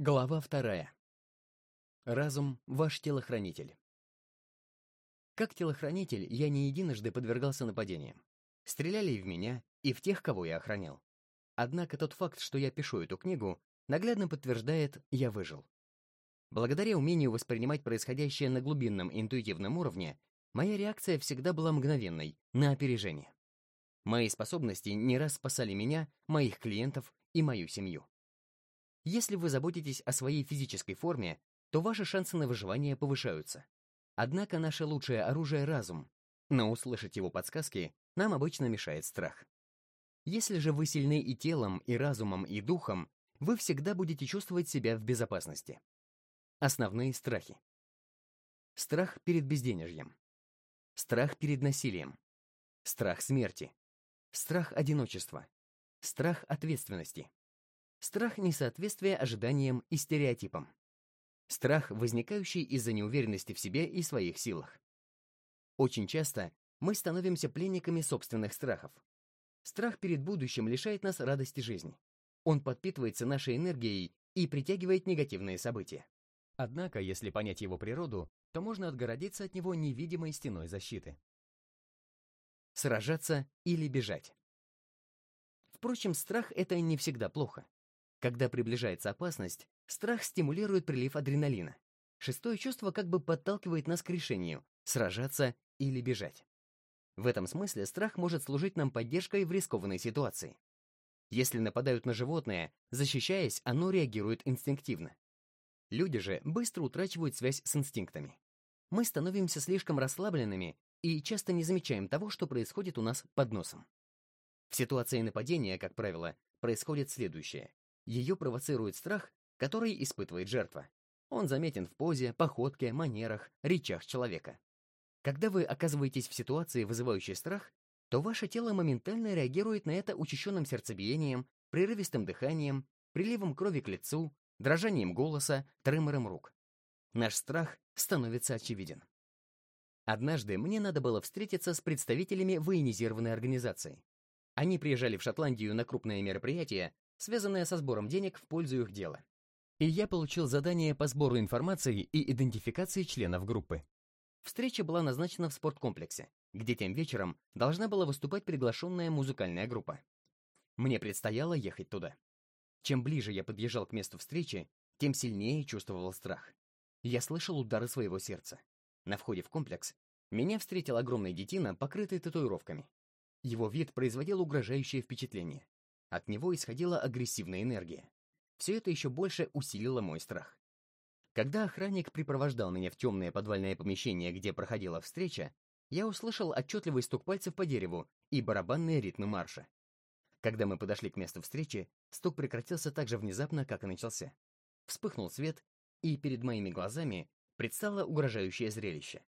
Глава вторая. Разум — ваш телохранитель. Как телохранитель я не единожды подвергался нападениям. Стреляли и в меня, и в тех, кого я охранял. Однако тот факт, что я пишу эту книгу, наглядно подтверждает, я выжил. Благодаря умению воспринимать происходящее на глубинном интуитивном уровне, моя реакция всегда была мгновенной, на опережение. Мои способности не раз спасали меня, моих клиентов и мою семью. Если вы заботитесь о своей физической форме, то ваши шансы на выживание повышаются. Однако наше лучшее оружие — разум, но услышать его подсказки нам обычно мешает страх. Если же вы сильны и телом, и разумом, и духом, вы всегда будете чувствовать себя в безопасности. Основные страхи. Страх перед безденежьем. Страх перед насилием. Страх смерти. Страх одиночества. Страх ответственности. Страх несоответствия ожиданиям и стереотипам. Страх, возникающий из-за неуверенности в себе и своих силах. Очень часто мы становимся пленниками собственных страхов. Страх перед будущим лишает нас радости жизни. Он подпитывается нашей энергией и притягивает негативные события. Однако, если понять его природу, то можно отгородиться от него невидимой стеной защиты. Сражаться или бежать. Впрочем, страх — это не всегда плохо. Когда приближается опасность, страх стимулирует прилив адреналина. Шестое чувство как бы подталкивает нас к решению – сражаться или бежать. В этом смысле страх может служить нам поддержкой в рискованной ситуации. Если нападают на животное, защищаясь, оно реагирует инстинктивно. Люди же быстро утрачивают связь с инстинктами. Мы становимся слишком расслабленными и часто не замечаем того, что происходит у нас под носом. В ситуации нападения, как правило, происходит следующее. Ее провоцирует страх, который испытывает жертва. Он заметен в позе, походке, манерах, речах человека. Когда вы оказываетесь в ситуации, вызывающей страх, то ваше тело моментально реагирует на это учащенным сердцебиением, прерывистым дыханием, приливом крови к лицу, дрожанием голоса, тремором рук. Наш страх становится очевиден. Однажды мне надо было встретиться с представителями военизированной организации. Они приезжали в Шотландию на крупное мероприятие, связанное со сбором денег в пользу их дела. И я получил задание по сбору информации и идентификации членов группы. Встреча была назначена в спорткомплексе, где тем вечером должна была выступать приглашенная музыкальная группа. Мне предстояло ехать туда. Чем ближе я подъезжал к месту встречи, тем сильнее чувствовал страх. Я слышал удары своего сердца. На входе в комплекс меня встретил огромный детина, покрытый татуировками. Его вид производил угрожающее впечатление. От него исходила агрессивная энергия. Все это еще больше усилило мой страх. Когда охранник припровождал меня в темное подвальное помещение, где проходила встреча, я услышал отчетливый стук пальцев по дереву и барабанные ритмы марша. Когда мы подошли к месту встречи, стук прекратился так же внезапно, как и начался. Вспыхнул свет, и перед моими глазами предстало угрожающее зрелище.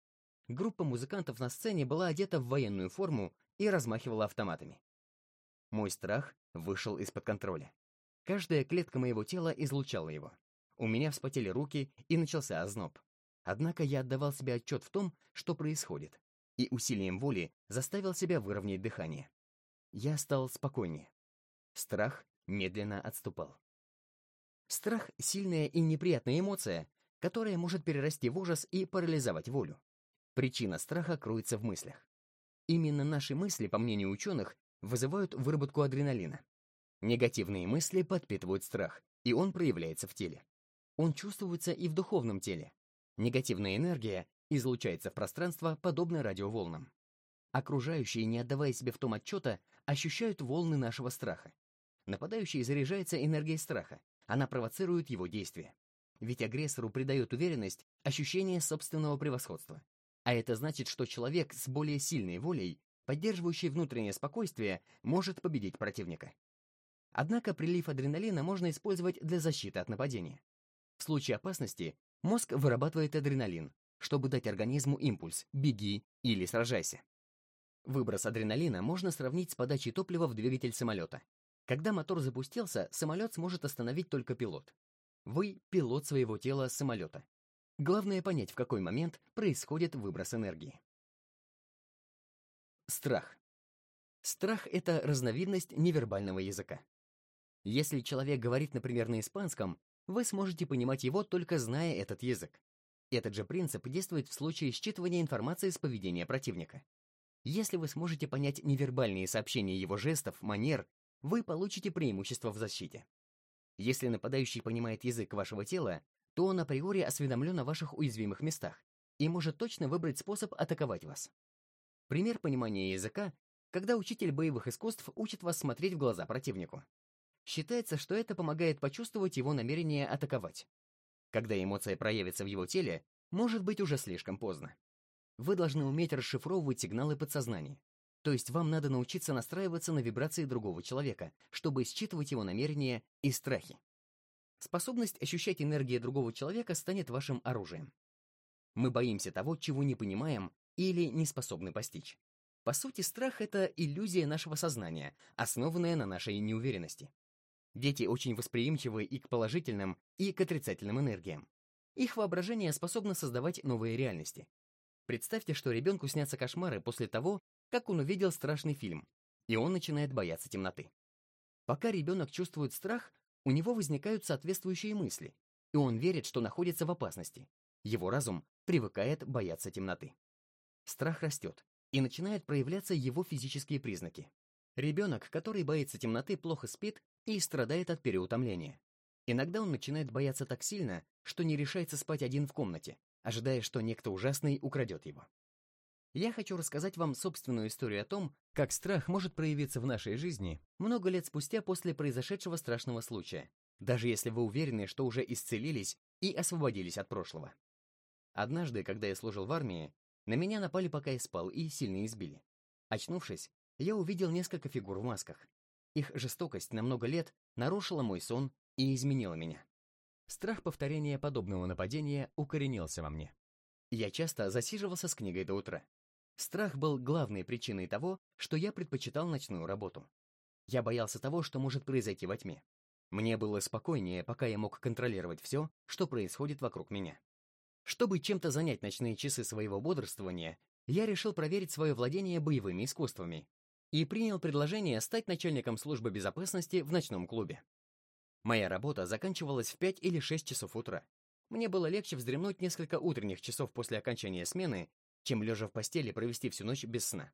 Группа музыкантов на сцене была одета в военную форму и размахивала автоматами. Мой страх вышел из-под контроля. Каждая клетка моего тела излучала его. У меня вспотели руки, и начался озноб. Однако я отдавал себе отчет в том, что происходит, и усилием воли заставил себя выровнять дыхание. Я стал спокойнее. Страх медленно отступал. Страх — сильная и неприятная эмоция, которая может перерасти в ужас и парализовать волю. Причина страха кроется в мыслях. Именно наши мысли, по мнению ученых, вызывают выработку адреналина. Негативные мысли подпитывают страх, и он проявляется в теле. Он чувствуется и в духовном теле. Негативная энергия излучается в пространство, подобно радиоволнам. Окружающие, не отдавая себе в том отчета, ощущают волны нашего страха. Нападающий заряжается энергией страха, она провоцирует его действия. Ведь агрессору придает уверенность ощущение собственного превосходства. А это значит, что человек с более сильной волей поддерживающий внутреннее спокойствие, может победить противника. Однако прилив адреналина можно использовать для защиты от нападения. В случае опасности мозг вырабатывает адреналин, чтобы дать организму импульс «беги» или «сражайся». Выброс адреналина можно сравнить с подачей топлива в двигатель самолета. Когда мотор запустился, самолет сможет остановить только пилот. Вы — пилот своего тела самолета. Главное понять, в какой момент происходит выброс энергии. Страх. Страх — это разновидность невербального языка. Если человек говорит, например, на испанском, вы сможете понимать его, только зная этот язык. Этот же принцип действует в случае считывания информации с поведения противника. Если вы сможете понять невербальные сообщения его жестов, манер, вы получите преимущество в защите. Если нападающий понимает язык вашего тела, то он априори осведомлен о ваших уязвимых местах и может точно выбрать способ атаковать вас. Пример понимания языка, когда учитель боевых искусств учит вас смотреть в глаза противнику. Считается, что это помогает почувствовать его намерение атаковать. Когда эмоция проявится в его теле, может быть уже слишком поздно. Вы должны уметь расшифровывать сигналы подсознания. То есть вам надо научиться настраиваться на вибрации другого человека, чтобы считывать его намерения и страхи. Способность ощущать энергию другого человека станет вашим оружием. Мы боимся того, чего не понимаем или не способны постичь. По сути, страх — это иллюзия нашего сознания, основанная на нашей неуверенности. Дети очень восприимчивы и к положительным, и к отрицательным энергиям. Их воображение способно создавать новые реальности. Представьте, что ребенку снятся кошмары после того, как он увидел страшный фильм, и он начинает бояться темноты. Пока ребенок чувствует страх, у него возникают соответствующие мысли, и он верит, что находится в опасности. Его разум привыкает бояться темноты. Страх растет, и начинают проявляться его физические признаки. Ребенок, который боится темноты, плохо спит и страдает от переутомления. Иногда он начинает бояться так сильно, что не решается спать один в комнате, ожидая, что некто ужасный украдет его. Я хочу рассказать вам собственную историю о том, как страх может проявиться в нашей жизни много лет спустя после произошедшего страшного случая, даже если вы уверены, что уже исцелились и освободились от прошлого. Однажды, когда я служил в армии, на меня напали, пока я спал, и сильно избили. Очнувшись, я увидел несколько фигур в масках. Их жестокость на много лет нарушила мой сон и изменила меня. Страх повторения подобного нападения укоренился во мне. Я часто засиживался с книгой до утра. Страх был главной причиной того, что я предпочитал ночную работу. Я боялся того, что может произойти во тьме. Мне было спокойнее, пока я мог контролировать все, что происходит вокруг меня. Чтобы чем-то занять ночные часы своего бодрствования, я решил проверить свое владение боевыми искусствами и принял предложение стать начальником службы безопасности в ночном клубе. Моя работа заканчивалась в 5 или 6 часов утра. Мне было легче вздремнуть несколько утренних часов после окончания смены, чем лежа в постели провести всю ночь без сна.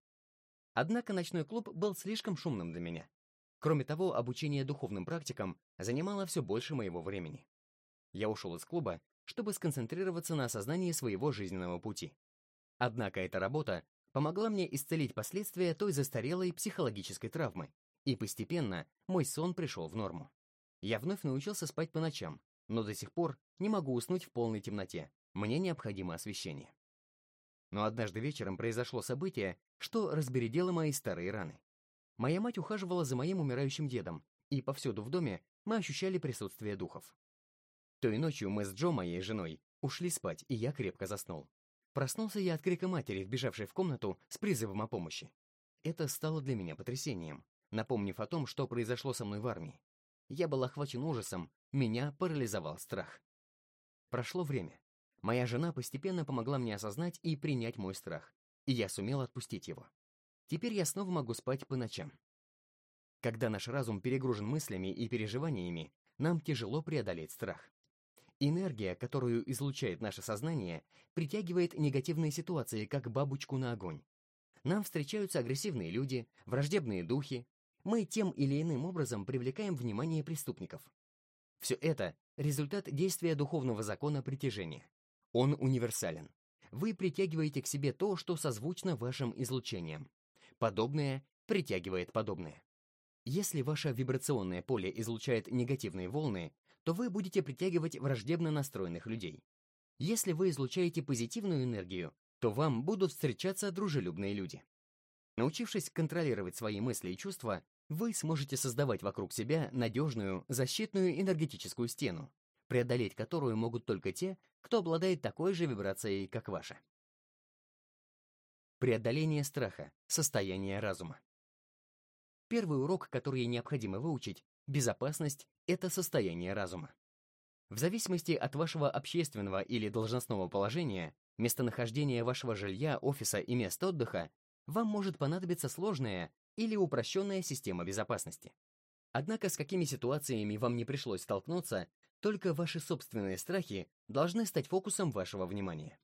Однако ночной клуб был слишком шумным для меня. Кроме того, обучение духовным практикам занимало все больше моего времени. Я ушел из клуба чтобы сконцентрироваться на осознании своего жизненного пути. Однако эта работа помогла мне исцелить последствия той застарелой психологической травмы, и постепенно мой сон пришел в норму. Я вновь научился спать по ночам, но до сих пор не могу уснуть в полной темноте, мне необходимо освещение. Но однажды вечером произошло событие, что разбередело мои старые раны. Моя мать ухаживала за моим умирающим дедом, и повсюду в доме мы ощущали присутствие духов. Той ночью мы с Джо, моей женой, ушли спать, и я крепко заснул. Проснулся я от крика матери, вбежавшей в комнату с призывом о помощи. Это стало для меня потрясением, напомнив о том, что произошло со мной в армии. Я был охвачен ужасом, меня парализовал страх. Прошло время. Моя жена постепенно помогла мне осознать и принять мой страх, и я сумел отпустить его. Теперь я снова могу спать по ночам. Когда наш разум перегружен мыслями и переживаниями, нам тяжело преодолеть страх. Энергия, которую излучает наше сознание, притягивает негативные ситуации, как бабочку на огонь. Нам встречаются агрессивные люди, враждебные духи. Мы тем или иным образом привлекаем внимание преступников. Все это – результат действия духовного закона притяжения. Он универсален. Вы притягиваете к себе то, что созвучно вашим излучениям. Подобное притягивает подобное. Если ваше вибрационное поле излучает негативные волны, то вы будете притягивать враждебно настроенных людей. Если вы излучаете позитивную энергию, то вам будут встречаться дружелюбные люди. Научившись контролировать свои мысли и чувства, вы сможете создавать вокруг себя надежную, защитную энергетическую стену, преодолеть которую могут только те, кто обладает такой же вибрацией, как ваша. Преодоление страха, состояние разума. Первый урок, который необходимо выучить, Безопасность — это состояние разума. В зависимости от вашего общественного или должностного положения, местонахождения вашего жилья, офиса и места отдыха, вам может понадобиться сложная или упрощенная система безопасности. Однако с какими ситуациями вам не пришлось столкнуться, Только ваши собственные страхи должны стать фокусом вашего внимания.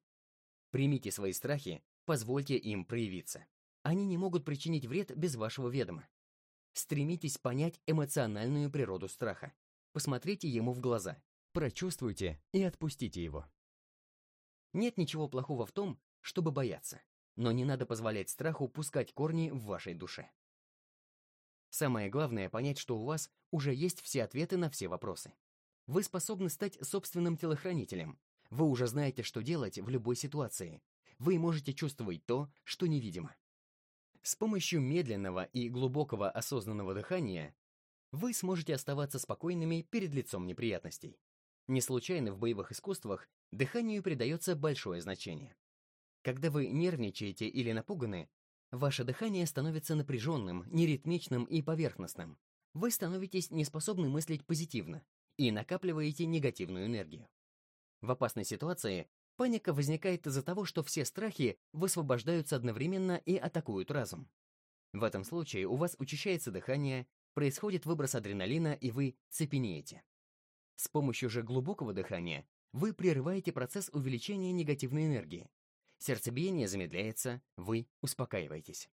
Примите свои страхи, позвольте им проявиться. Они не могут причинить вред без вашего ведома. Стремитесь понять эмоциональную природу страха. Посмотрите ему в глаза, прочувствуйте и отпустите его. Нет ничего плохого в том, чтобы бояться, но не надо позволять страху пускать корни в вашей душе. Самое главное понять, что у вас уже есть все ответы на все вопросы. Вы способны стать собственным телохранителем. Вы уже знаете, что делать в любой ситуации. Вы можете чувствовать то, что невидимо. С помощью медленного и глубокого осознанного дыхания вы сможете оставаться спокойными перед лицом неприятностей. Не случайно в боевых искусствах дыханию придается большое значение. Когда вы нервничаете или напуганы, ваше дыхание становится напряженным, неритмичным и поверхностным. Вы становитесь неспособны мыслить позитивно, и накапливаете негативную энергию. В опасной ситуации паника возникает из-за того, что все страхи высвобождаются одновременно и атакуют разум. В этом случае у вас учащается дыхание, происходит выброс адреналина, и вы цепенеете. С помощью же глубокого дыхания вы прерываете процесс увеличения негативной энергии. Сердцебиение замедляется, вы успокаиваетесь.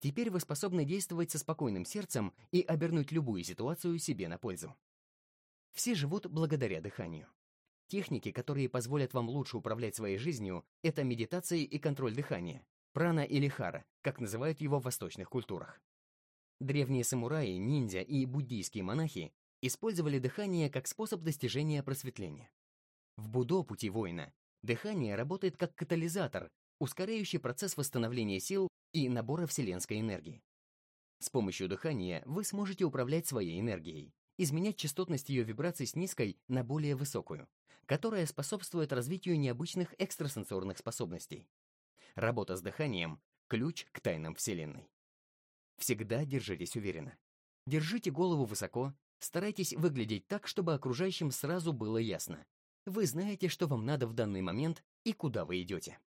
Теперь вы способны действовать со спокойным сердцем и обернуть любую ситуацию себе на пользу. Все живут благодаря дыханию. Техники, которые позволят вам лучше управлять своей жизнью, это медитация и контроль дыхания, прана или хара, как называют его в восточных культурах. Древние самураи, ниндзя и буддийские монахи использовали дыхание как способ достижения просветления. В Будо пути воина дыхание работает как катализатор, ускоряющий процесс восстановления сил и набора вселенской энергии. С помощью дыхания вы сможете управлять своей энергией, изменять частотность ее вибраций с низкой на более высокую, которая способствует развитию необычных экстрасенсорных способностей. Работа с дыханием – ключ к тайнам Вселенной. Всегда держитесь уверенно. Держите голову высоко, старайтесь выглядеть так, чтобы окружающим сразу было ясно. Вы знаете, что вам надо в данный момент и куда вы идете.